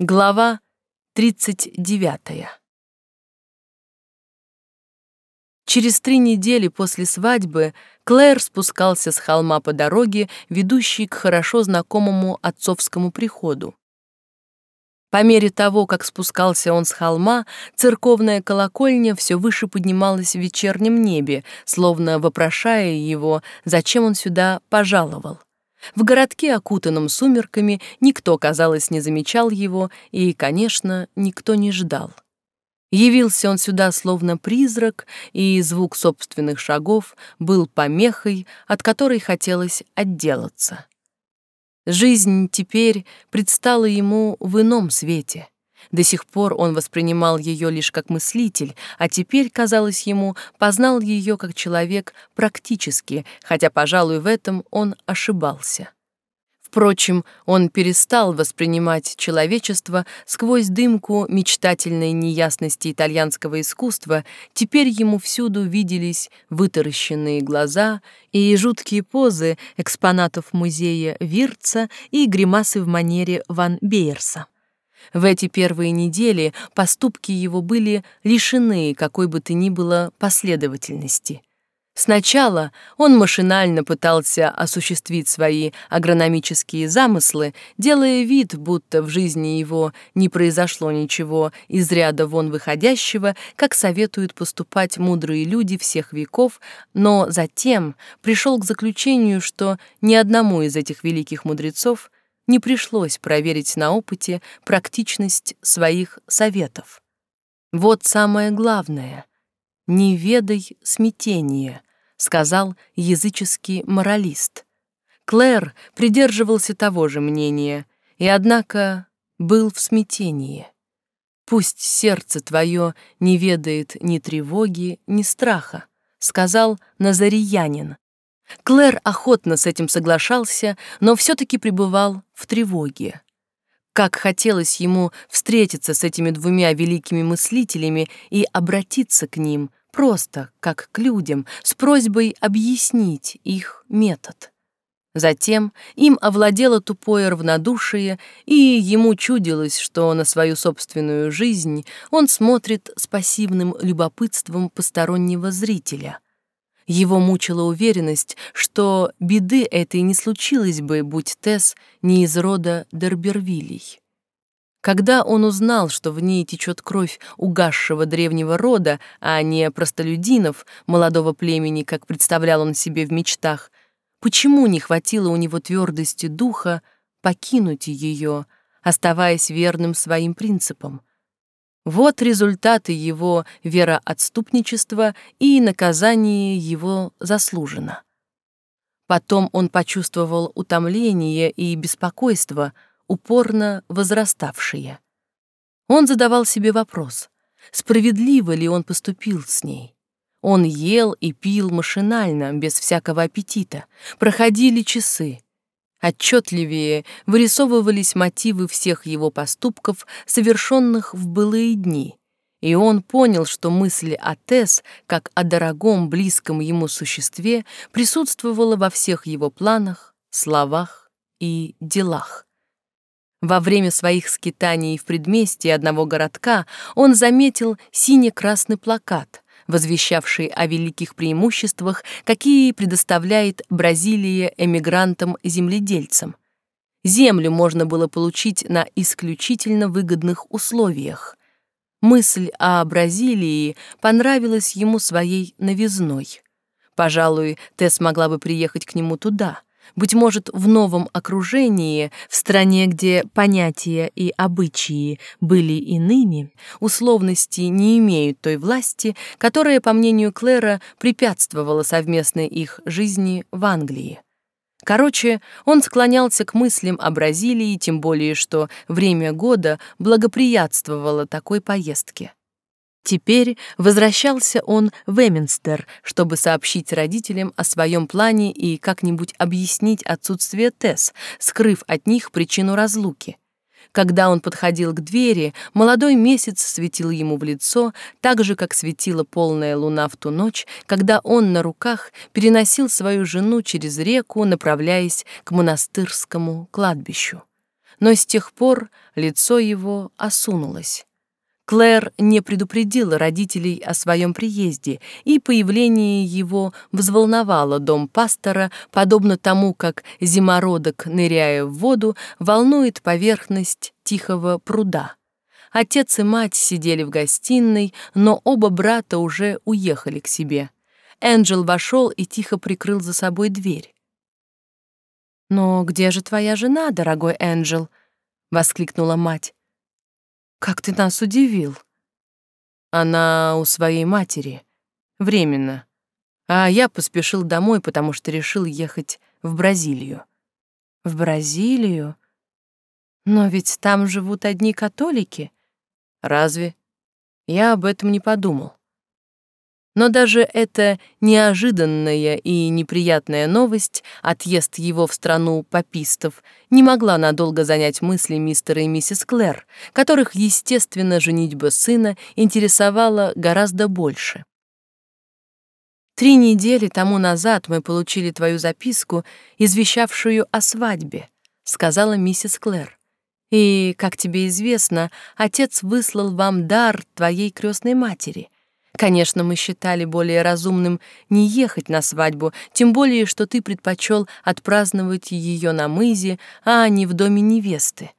Глава 39. Через три недели после свадьбы Клэр спускался с холма по дороге, ведущей к хорошо знакомому отцовскому приходу. По мере того, как спускался он с холма, церковная колокольня все выше поднималась в вечернем небе, словно вопрошая его, зачем он сюда пожаловал. В городке, окутанном сумерками, никто, казалось, не замечал его, и, конечно, никто не ждал. Явился он сюда словно призрак, и звук собственных шагов был помехой, от которой хотелось отделаться. Жизнь теперь предстала ему в ином свете — до сих пор он воспринимал ее лишь как мыслитель, а теперь, казалось ему, познал ее как человек практически, хотя, пожалуй, в этом он ошибался. Впрочем, он перестал воспринимать человечество сквозь дымку мечтательной неясности итальянского искусства, теперь ему всюду виделись вытаращенные глаза и жуткие позы экспонатов музея Вирца и гримасы в манере Ван Бейерса. В эти первые недели поступки его были лишены какой бы то ни было последовательности. Сначала он машинально пытался осуществить свои агрономические замыслы, делая вид, будто в жизни его не произошло ничего из ряда вон выходящего, как советуют поступать мудрые люди всех веков, но затем пришел к заключению, что ни одному из этих великих мудрецов не пришлось проверить на опыте практичность своих советов. Вот самое главное — «не ведай смятения», — сказал языческий моралист. Клэр придерживался того же мнения, и, однако, был в смятении. «Пусть сердце твое не ведает ни тревоги, ни страха», — сказал Назариянин, Клэр охотно с этим соглашался, но все-таки пребывал в тревоге. Как хотелось ему встретиться с этими двумя великими мыслителями и обратиться к ним просто, как к людям, с просьбой объяснить их метод. Затем им овладело тупое равнодушие, и ему чудилось, что на свою собственную жизнь он смотрит с пассивным любопытством постороннего зрителя — его мучила уверенность, что беды этой не случилось бы, будь Тесс не из рода Дербервилей. Когда он узнал, что в ней течет кровь угасшего древнего рода, а не простолюдинов, молодого племени, как представлял он себе в мечтах, почему не хватило у него твердости духа покинуть ее, оставаясь верным своим принципам? Вот результаты его вероотступничества и наказание его заслужено. Потом он почувствовал утомление и беспокойство, упорно возраставшие. Он задавал себе вопрос, справедливо ли он поступил с ней. Он ел и пил машинально, без всякого аппетита. Проходили часы. Отчетливее вырисовывались мотивы всех его поступков, совершенных в былые дни, и он понял, что мысль о Тесс, как о дорогом, близком ему существе, присутствовала во всех его планах, словах и делах. Во время своих скитаний в предместье одного городка он заметил сине-красный плакат, возвещавший о великих преимуществах, какие предоставляет Бразилия эмигрантам-земледельцам. Землю можно было получить на исключительно выгодных условиях. Мысль о Бразилии понравилась ему своей новизной. Пожалуй, Тесс могла бы приехать к нему туда — быть может, в новом окружении, в стране, где понятия и обычаи были иными, условности не имеют той власти, которая, по мнению Клэра, препятствовала совместной их жизни в Англии. Короче, он склонялся к мыслям о Бразилии, тем более что время года благоприятствовало такой поездке. Теперь возвращался он в Эминстер, чтобы сообщить родителям о своем плане и как-нибудь объяснить отсутствие Тесс, скрыв от них причину разлуки. Когда он подходил к двери, молодой месяц светил ему в лицо, так же, как светила полная луна в ту ночь, когда он на руках переносил свою жену через реку, направляясь к монастырскому кладбищу. но с тех пор лицо его осунулось. Клэр не предупредила родителей о своем приезде, и появление его взволновало дом пастора, подобно тому, как зимородок, ныряя в воду, волнует поверхность тихого пруда. Отец и мать сидели в гостиной, но оба брата уже уехали к себе. Энджел вошел и тихо прикрыл за собой дверь. «Но где же твоя жена, дорогой Энджел?» — воскликнула мать. Как ты нас удивил. Она у своей матери. Временно. А я поспешил домой, потому что решил ехать в Бразилию. В Бразилию? Но ведь там живут одни католики. Разве? Я об этом не подумал. Но даже эта неожиданная и неприятная новость, отъезд его в страну папистов, не могла надолго занять мысли мистера и миссис Клэр, которых, естественно, женитьба сына интересовала гораздо больше. «Три недели тому назад мы получили твою записку, извещавшую о свадьбе», — сказала миссис Клэр. «И, как тебе известно, отец выслал вам дар твоей крестной матери — Конечно, мы считали более разумным не ехать на свадьбу, тем более, что ты предпочел отпраздновать ее на мызе, а не в доме невесты.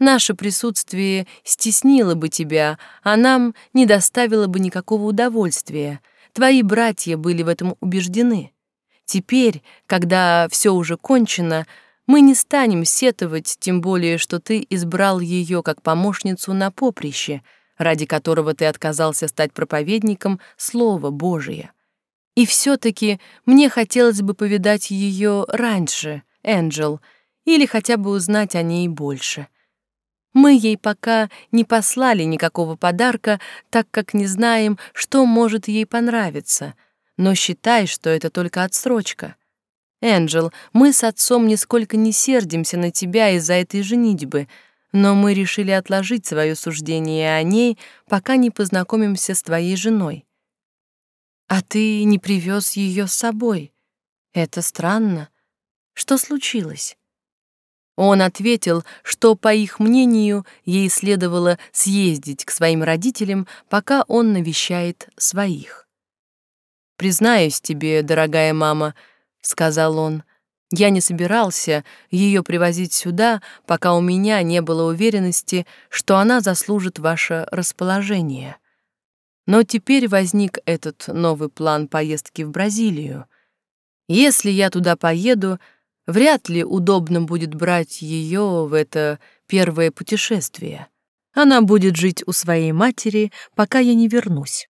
Наше присутствие стеснило бы тебя, а нам не доставило бы никакого удовольствия. Твои братья были в этом убеждены. Теперь, когда все уже кончено, мы не станем сетовать, тем более, что ты избрал ее как помощницу на поприще — ради которого ты отказался стать проповедником Слова Божия. И все-таки мне хотелось бы повидать ее раньше, Энджел, или хотя бы узнать о ней больше. Мы ей пока не послали никакого подарка, так как не знаем, что может ей понравиться, но считай, что это только отсрочка. Энджел, мы с отцом нисколько не сердимся на тебя из-за этой женитьбы — но мы решили отложить свое суждение о ней, пока не познакомимся с твоей женой. А ты не привез ее с собой. Это странно. Что случилось? Он ответил, что, по их мнению, ей следовало съездить к своим родителям, пока он навещает своих. «Признаюсь тебе, дорогая мама», — сказал он, я не собирался ее привозить сюда, пока у меня не было уверенности, что она заслужит ваше расположение. Но теперь возник этот новый план поездки в Бразилию. Если я туда поеду, вряд ли удобно будет брать ее в это первое путешествие. Она будет жить у своей матери, пока я не вернусь.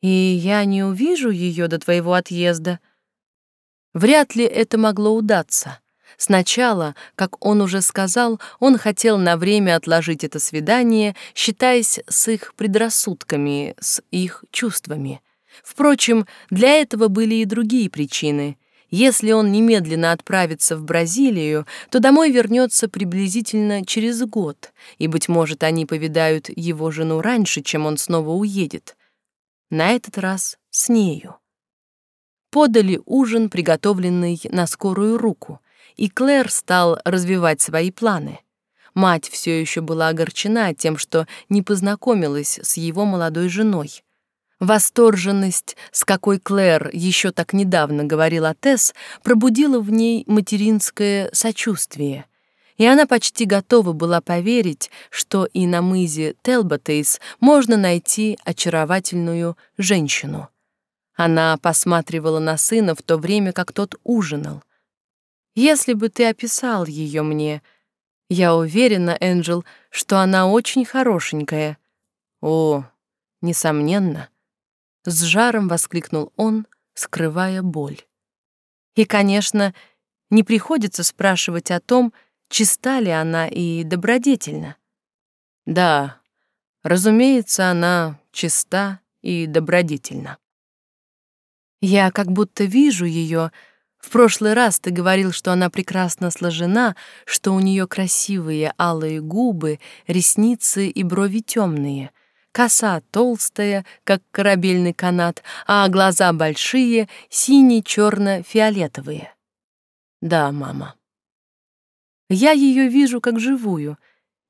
И я не увижу ее до твоего отъезда, Вряд ли это могло удаться. Сначала, как он уже сказал, он хотел на время отложить это свидание, считаясь с их предрассудками, с их чувствами. Впрочем, для этого были и другие причины. Если он немедленно отправится в Бразилию, то домой вернется приблизительно через год, и, быть может, они повидают его жену раньше, чем он снова уедет. На этот раз с нею подали ужин, приготовленный на скорую руку, и Клэр стал развивать свои планы. Мать все еще была огорчена тем, что не познакомилась с его молодой женой. Восторженность, с какой Клэр еще так недавно говорила Тесс, пробудила в ней материнское сочувствие, и она почти готова была поверить, что и на мызе Телботейс можно найти очаровательную женщину. Она посматривала на сына в то время, как тот ужинал. «Если бы ты описал ее мне, я уверена, Энджел, что она очень хорошенькая». «О, несомненно!» — с жаром воскликнул он, скрывая боль. И, конечно, не приходится спрашивать о том, чиста ли она и добродетельна. Да, разумеется, она чиста и добродетельна. Я как будто вижу ее. В прошлый раз ты говорил, что она прекрасно сложена, что у нее красивые алые губы, ресницы и брови темные, коса толстая, как корабельный канат, а глаза большие, сине-черно-фиолетовые. Да, мама. Я ее вижу как живую,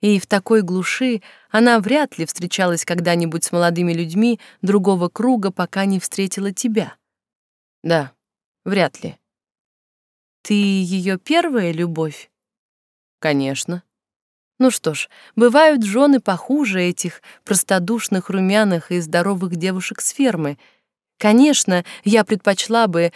и в такой глуши она вряд ли встречалась когда-нибудь с молодыми людьми другого круга, пока не встретила тебя. Да, вряд ли. Ты ее первая любовь? Конечно. Ну что ж, бывают жены похуже этих простодушных, румяных и здоровых девушек с фермы. Конечно, я предпочла бы,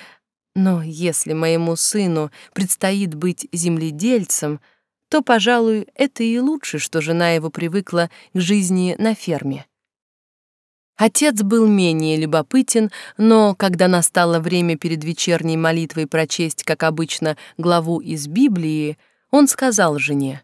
но если моему сыну предстоит быть земледельцем, то, пожалуй, это и лучше, что жена его привыкла к жизни на ферме. Отец был менее любопытен, но когда настало время перед вечерней молитвой прочесть, как обычно, главу из Библии, он сказал жене,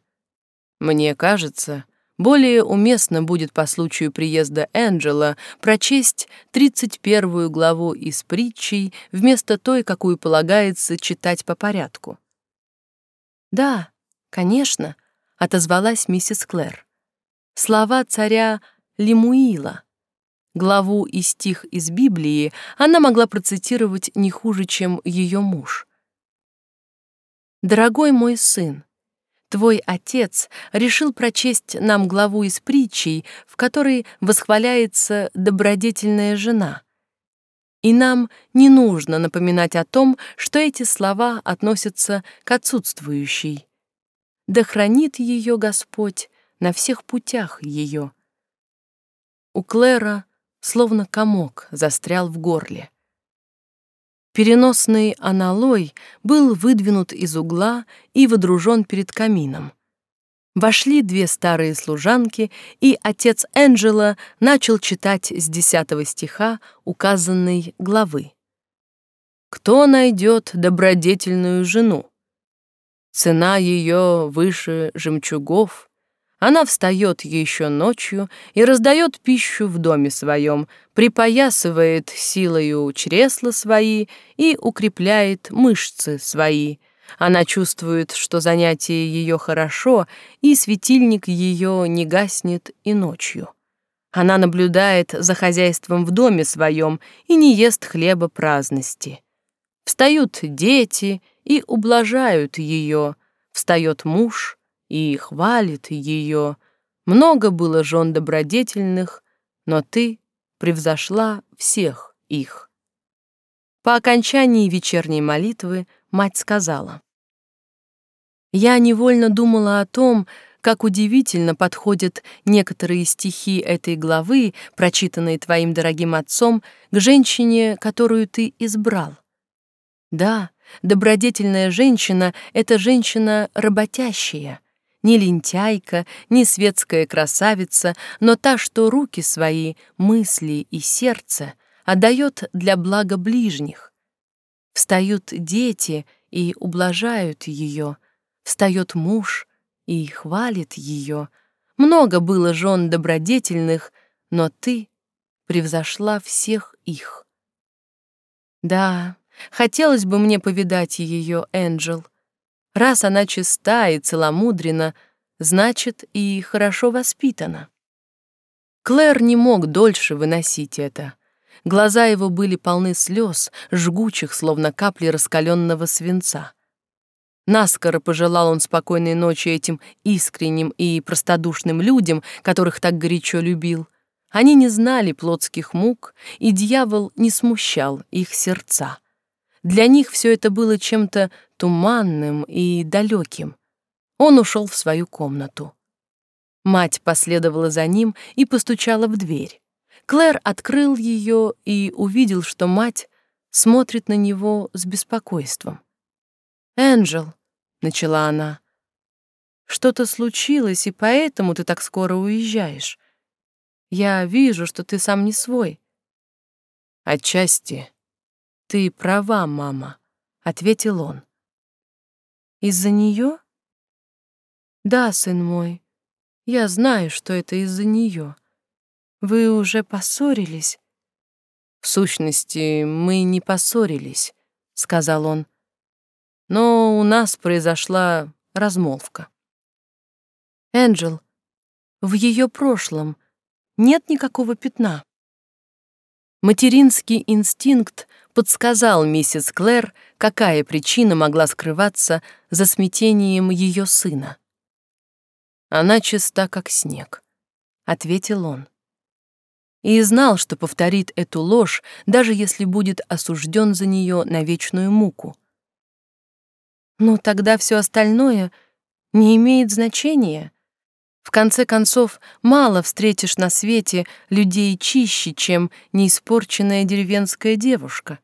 «Мне кажется, более уместно будет по случаю приезда Энджела прочесть 31 главу из притчей вместо той, какую полагается читать по порядку». «Да, конечно», — отозвалась миссис Клэр. Слова царя Лемуила — Главу и стих из Библии она могла процитировать не хуже, чем ее муж. «Дорогой мой сын, твой отец решил прочесть нам главу из притчей, в которой восхваляется добродетельная жена. И нам не нужно напоминать о том, что эти слова относятся к отсутствующей. Да хранит ее Господь на всех путях ее». У Клэра словно комок, застрял в горле. Переносный аналой был выдвинут из угла и водружен перед камином. Вошли две старые служанки, и отец Энджела начал читать с десятого стиха указанной главы. «Кто найдет добродетельную жену? Цена ее выше жемчугов, она встает еще ночью и раздает пищу в доме своем, припоясывает силою чресла свои и укрепляет мышцы свои. Она чувствует, что занятие ее хорошо, и светильник ее не гаснет и ночью. Она наблюдает за хозяйством в доме своем и не ест хлеба праздности. Встают дети и ублажают ее, встает муж — и хвалит ее. Много было жен добродетельных, но ты превзошла всех их. По окончании вечерней молитвы мать сказала, «Я невольно думала о том, как удивительно подходят некоторые стихи этой главы, прочитанные твоим дорогим отцом, к женщине, которую ты избрал. Да, добродетельная женщина — это женщина работящая, ни лентяйка, ни светская красавица, но та, что руки свои, мысли и сердце отдает для блага ближних. Встают дети и ублажают ее, встает муж и хвалит ее. Много было жен добродетельных, но ты превзошла всех их. Да, хотелось бы мне повидать ее, Энджел, Раз она чиста и целомудрена, значит, и хорошо воспитана. Клэр не мог дольше выносить это. Глаза его были полны слез, жгучих, словно капли раскаленного свинца. Наскоро пожелал он спокойной ночи этим искренним и простодушным людям, которых так горячо любил. Они не знали плотских мук, и дьявол не смущал их сердца. Для них все это было чем-то туманным и далеким. Он ушел в свою комнату. Мать последовала за ним и постучала в дверь. Клэр открыл ее и увидел, что мать смотрит на него с беспокойством. «Энджел», — начала она, — «что-то случилось, и поэтому ты так скоро уезжаешь. Я вижу, что ты сам не свой». «Отчасти ты права, мама», — ответил он. Из-за нее? Да, сын мой, я знаю, что это из-за нее. Вы уже поссорились? В сущности, мы не поссорились, сказал он. Но у нас произошла размолвка. Энджел, в ее прошлом нет никакого пятна. Материнский инстинкт подсказал миссис Клэр, какая причина могла скрываться за смятением ее сына. «Она чиста, как снег», — ответил он. И знал, что повторит эту ложь, даже если будет осужден за нее на вечную муку. Но тогда все остальное не имеет значения. В конце концов, мало встретишь на свете людей чище, чем неиспорченная деревенская девушка.